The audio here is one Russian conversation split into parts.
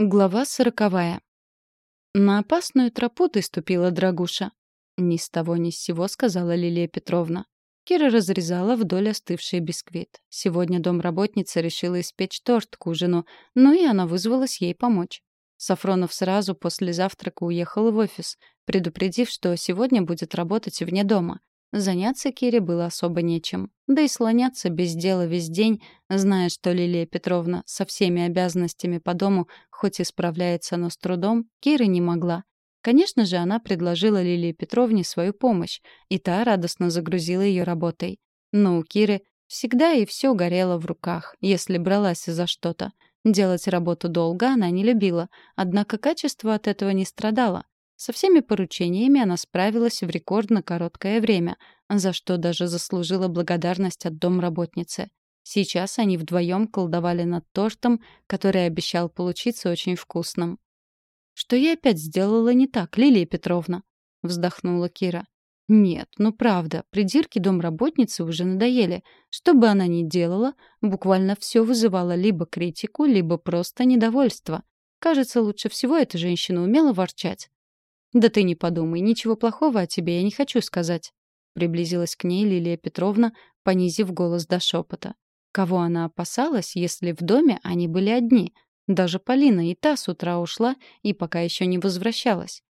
Глава сороковая. «На опасную тропу ты ступила, дорогуша», — ни с того ни с сего сказала Лилия Петровна. Кира разрезала вдоль остывший бисквит. Сегодня домработница решила испечь торт к ужину, ну и она вызвалась ей помочь. Сафронов сразу после завтрака уехал в офис, предупредив, что сегодня будет работать вне дома. Заняться Кире было особо нечем. Да и слоняться без дела весь день, зная, что Лилия Петровна со всеми обязанностями по дому хоть и справляется, но с трудом, Кира не могла. Конечно же, она предложила Лилии Петровне свою помощь, и та радостно загрузила ее работой. Но у Киры всегда и все горело в руках, если бралась за что-то. Делать работу долго она не любила, однако качество от этого не страдало. Со всеми поручениями она справилась в рекордно короткое время, за что даже заслужила благодарность от домработницы. Сейчас они вдвоем колдовали над тортом, который обещал получиться очень вкусным. «Что я опять сделала не так, Лилия Петровна?» — вздохнула Кира. «Нет, ну правда, придирки домработницы уже надоели. Что бы она ни делала, буквально все вызывало либо критику, либо просто недовольство. Кажется, лучше всего эта женщина умела ворчать. «Да ты не подумай, ничего плохого о тебе я не хочу сказать», — приблизилась к ней Лилия Петровна, понизив голос до шепота. Кого она опасалась, если в доме они были одни? Даже Полина и та с утра ушла и пока еще не возвращалась.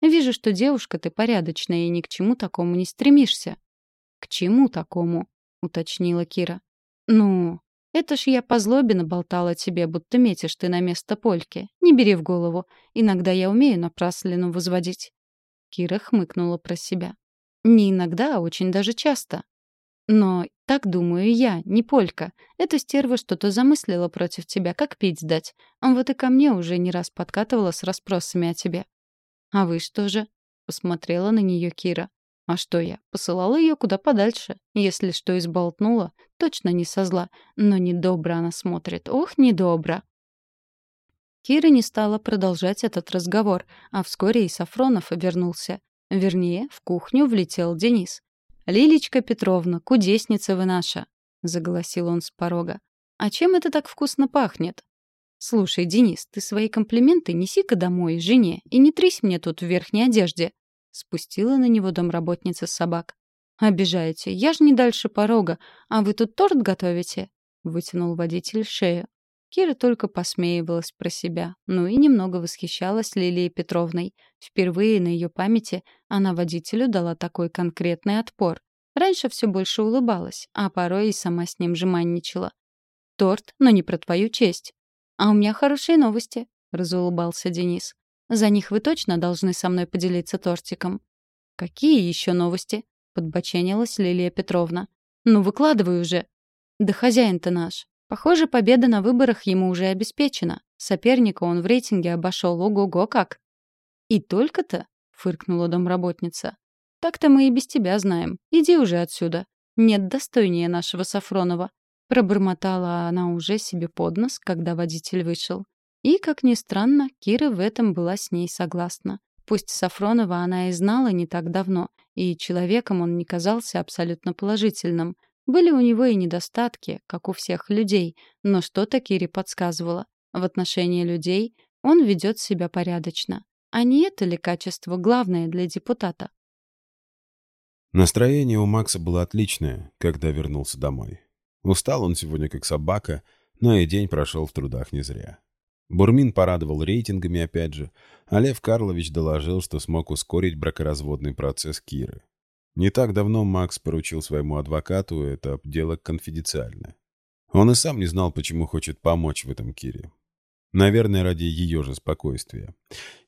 Вижу, что девушка ты порядочная и ни к чему такому не стремишься. К чему такому? уточнила Кира. Ну, это ж я по злобе наболтала тебе, будто метишь ты на место Польки. Не бери в голову. Иногда я умею напраслину возводить». Кира хмыкнула про себя. «Не иногда, а очень даже часто. Но так думаю я, не Полька. Эта стерва что-то замыслила против тебя, как пить сдать. Вот и ко мне уже не раз подкатывала с расспросами о тебе». «А вы что же?» — посмотрела на нее Кира. А что я? Посылала ее куда подальше. Если что изболтнула, точно не со зла. Но недобро она смотрит. Ох, недобро. Кира не стала продолжать этот разговор, а вскоре и Сафронов вернулся. Вернее, в кухню влетел Денис. «Лилечка Петровна, кудесница вы наша!» — заголосил он с порога. «А чем это так вкусно пахнет?» «Слушай, Денис, ты свои комплименты неси-ка домой, жене, и не трись мне тут в верхней одежде», Спустила на него домработница собак. «Обижаете. Я же не дальше порога. А вы тут торт готовите?» Вытянул водитель шею. Кира только посмеивалась про себя, ну и немного восхищалась Лилией Петровной. Впервые на ее памяти она водителю дала такой конкретный отпор. Раньше все больше улыбалась, а порой и сама с ним жеманничала. «Торт, но не про твою честь». «А у меня хорошие новости», — разулыбался Денис. За них вы точно должны со мной поделиться тортиком». «Какие еще новости?» — подбоченилась Лилия Петровна. «Ну, выкладывай уже». «Да хозяин-то наш. Похоже, победа на выборах ему уже обеспечена. Соперника он в рейтинге обошел ого-го как». «И только-то?» — фыркнула домработница. «Так-то мы и без тебя знаем. Иди уже отсюда. Нет достойнее нашего Сафронова». Пробормотала она уже себе под нос, когда водитель вышел. И, как ни странно, Кира в этом была с ней согласна. Пусть Сафронова она и знала не так давно, и человеком он не казался абсолютно положительным. Были у него и недостатки, как у всех людей, но что-то Кире подсказывало. В отношении людей он ведет себя порядочно. А не это ли качество главное для депутата? Настроение у Макса было отличное, когда вернулся домой. Устал он сегодня как собака, но и день прошел в трудах не зря. Бурмин порадовал рейтингами опять же, а Лев Карлович доложил, что смог ускорить бракоразводный процесс Киры. Не так давно Макс поручил своему адвокату это дело конфиденциально. Он и сам не знал, почему хочет помочь в этом Кире. Наверное, ради ее же спокойствия.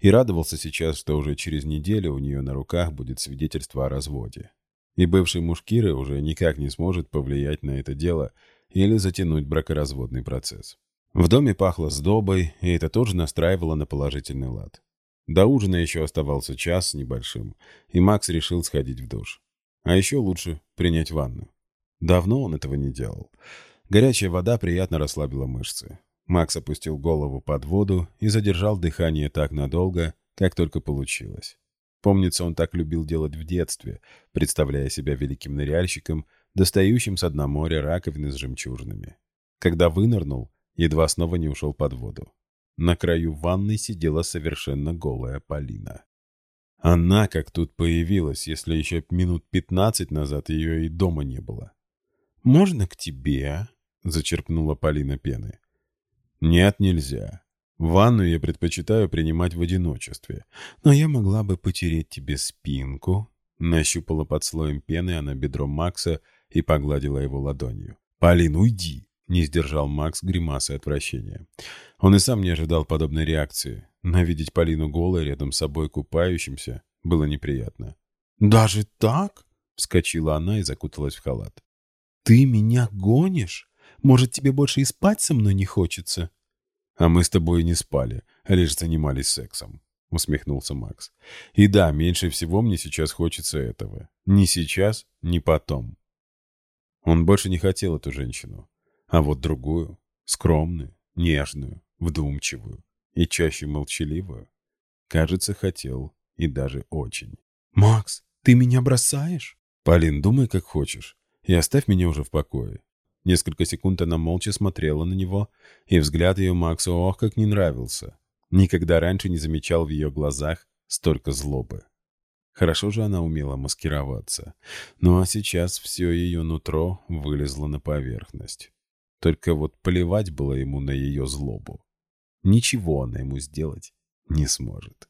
И радовался сейчас, что уже через неделю у нее на руках будет свидетельство о разводе. И бывший муж Киры уже никак не сможет повлиять на это дело или затянуть бракоразводный процесс. В доме пахло сдобой, и это тоже настраивало на положительный лад. До ужина еще оставался час с небольшим, и Макс решил сходить в душ. А еще лучше принять ванну. Давно он этого не делал. Горячая вода приятно расслабила мышцы. Макс опустил голову под воду и задержал дыхание так надолго, как только получилось. Помнится, он так любил делать в детстве, представляя себя великим ныряльщиком, достающим с дна моря раковины с жемчужинами. Когда вынырнул, едва снова не ушел под воду. На краю ванной сидела совершенно голая Полина. Она как тут появилась, если еще минут пятнадцать назад ее и дома не было. «Можно к тебе?» — зачерпнула Полина пены. «Нет, нельзя. Ванну я предпочитаю принимать в одиночестве. Но я могла бы потереть тебе спинку». Нащупала под слоем пены она бедро Макса и погладила его ладонью. «Полин, уйди!» — не сдержал Макс гримасы отвращения. Он и сам не ожидал подобной реакции, но видеть Полину голой рядом с собой купающимся было неприятно. «Даже так?» — вскочила она и закуталась в халат. «Ты меня гонишь? Может, тебе больше и спать со мной не хочется?» «А мы с тобой не спали, а лишь занимались сексом», — усмехнулся Макс. «И да, меньше всего мне сейчас хочется этого. Ни сейчас, ни потом». Он больше не хотел эту женщину, а вот другую, скромную, нежную, вдумчивую и чаще молчаливую, кажется, хотел и даже очень. «Макс, ты меня бросаешь?» «Полин, думай, как хочешь и оставь меня уже в покое». Несколько секунд она молча смотрела на него, и взгляд ее Максу ох, как не нравился. Никогда раньше не замечал в ее глазах столько злобы. Хорошо же она умела маскироваться. Ну а сейчас все ее нутро вылезло на поверхность. Только вот плевать было ему на ее злобу. Ничего она ему сделать не сможет.